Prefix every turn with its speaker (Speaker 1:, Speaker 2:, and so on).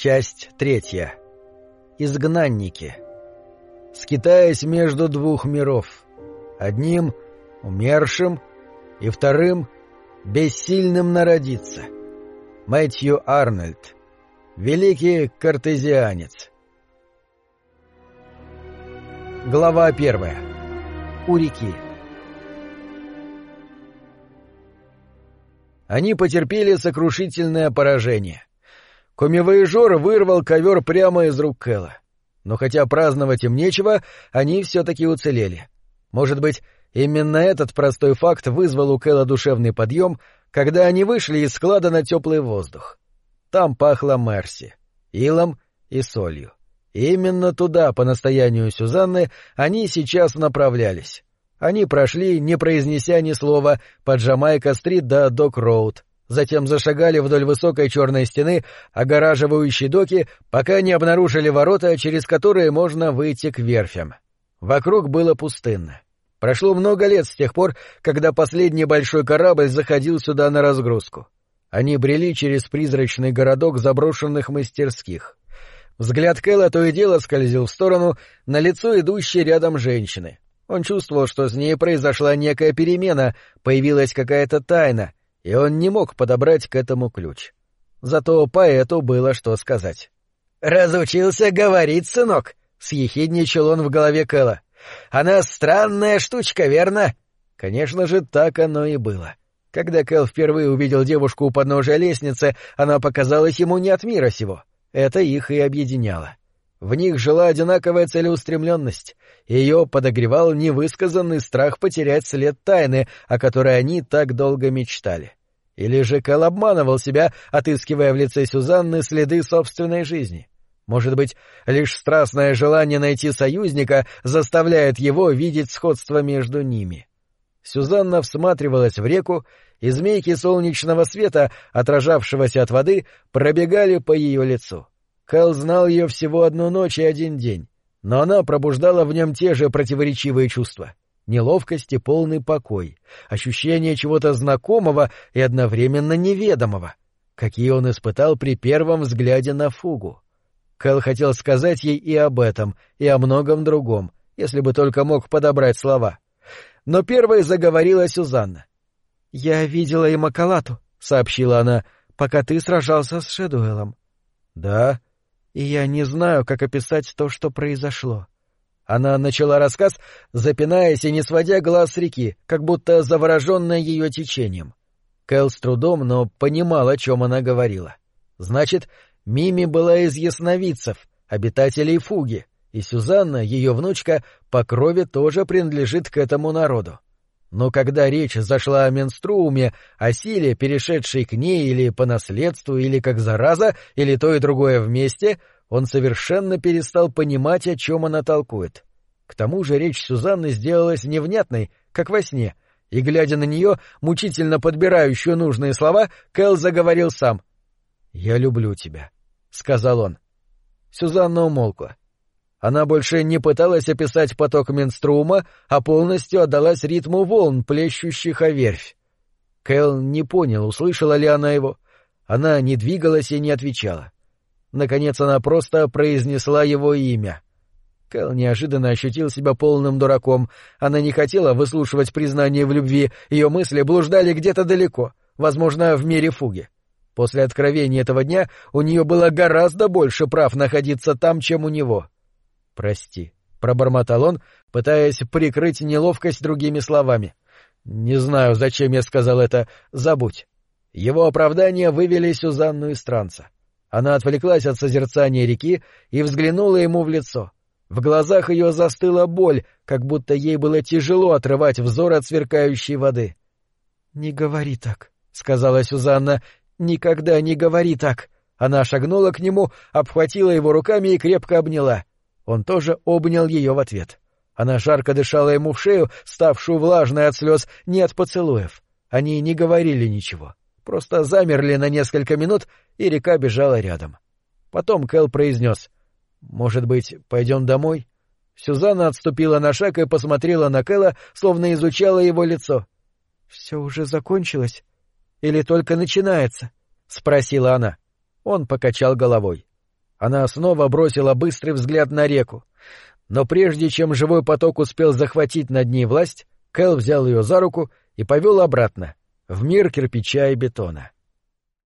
Speaker 1: Часть третья. Изгнанники. Скитаясь между двух миров. Одним — умершим, и вторым — бессильным народиться. Мэтью Арнольд. Великий картезианец. Глава первая. У реки. Они потерпели сокрушительное поражение. Комивоежор вырвал ковер прямо из рук Кэлла. Но хотя праздновать им нечего, они все-таки уцелели. Может быть, именно этот простой факт вызвал у Кэлла душевный подъем, когда они вышли из склада на теплый воздух. Там пахло Мерси, илом и солью. И именно туда, по настоянию Сюзанны, они сейчас направлялись. Они прошли, не произнеся ни слова, под Джамайка-стрит до Док-роуд, затем зашагали вдоль высокой черной стены, огораживающей доки, пока не обнаружили ворота, через которые можно выйти к верфям. Вокруг было пустынно. Прошло много лет с тех пор, когда последний большой корабль заходил сюда на разгрузку. Они брели через призрачный городок заброшенных мастерских. Взгляд Кэлла то и дело скользил в сторону на лицо идущей рядом женщины. Он чувствовал, что с ней произошла некая перемена, появилась какая-то тайна, и он не мог подобрать к этому ключ. Зато поэту было что сказать. «Разучился говорить, сынок!» — съехидничал он в голове Кэлла. «Она странная штучка, верно?» Конечно же, так оно и было. Когда Кэл впервые увидел девушку у подножия лестницы, она показалась ему не от мира сего. Это их и объединяло. В них жила одинаковая целеустремленность. Ее подогревал невысказанный страх потерять след тайны, о которой они так долго мечтали. Или же Кэл обманывал себя, отыскивая в лице Сюзанны следы собственной жизни. Может быть, лишь страстное желание найти союзника заставляет его видеть сходство между ними. Сюзанна всматривалась в реку, и змейки солнечного света, отражавшегося от воды, пробегали по ее лицу. Кэл знал ее всего одну ночь и один день, но она пробуждала в нем те же противоречивые чувства — неловкость и полный покой, ощущение чего-то знакомого и одновременно неведомого, какие он испытал при первом взгляде на фугу. Кэл хотел сказать ей и об этом, и о многом другом, если бы только мог подобрать слова. Но первой заговорила Сюзанна. — Я видела и Макалату, — сообщила она, — пока ты сражался с Шедуэлом. — Да, и я не знаю, как описать то, что произошло. Она начала рассказ, запинаясь и не сводя глаз с реки, как будто завороженная ее течением. Кэл с трудом, но понимал, о чем она говорила. Значит, Мими была из ясновидцев, обитателей Фуги, и Сюзанна, ее внучка, по крови тоже принадлежит к этому народу. Но когда речь зашла о менструуме, о силе, перешедшей к ней или по наследству, или как зараза, или то и другое вместе, он совершенно перестал понимать, о чем она толкует. К тому же речь Сюзанны сделалась невнятной, как во сне, и, глядя на нее, мучительно подбирающую нужные слова, Кэл заговорил сам. «Я люблю тебя», — сказал он. Сюзанна умолкла. Она больше не пыталась описать поток менструма, а полностью отдалась ритму волн, плещущих о верфь. Кэл не понял, услышала ли она его. Она не двигалась и не отвечала. Наконец она просто произнесла его имя. Кэл неожиданно ощутил себя полным дураком. Она не хотела выслушивать признание в любви, ее мысли блуждали где-то далеко, возможно, в мире фуги. После откровения этого дня у нее было гораздо больше прав находиться там, чем у него. «Прости», — пробормотал он, пытаясь прикрыть неловкость другими словами. «Не знаю, зачем я сказал это. Забудь». Его оправдания вывели Сюзанну из транса. Она отвлеклась от созерцания реки и взглянула ему в лицо. В глазах ее застыла боль, как будто ей было тяжело отрывать взор от сверкающей воды. — Не говори так, — сказала Сюзанна. — Никогда не говори так. Она шагнула к нему, обхватила его руками и крепко обняла. Он тоже обнял ее в ответ. Она жарко дышала ему в шею, ставшую влажной от слез, не от поцелуев. Они не говорили ничего. Просто замерли на несколько минут, и река бежала рядом. Потом Кэл произнес «Может быть, пойдем домой?» Сюзанна отступила на шаг и посмотрела на Кэла, словно изучала его лицо. — Все уже закончилось? Или только начинается? — спросила она. Он покачал головой. Она снова бросила быстрый взгляд на реку. Но прежде чем живой поток успел захватить над ней власть, Кэл взял ее за руку и повел обратно, в мир кирпича и бетона.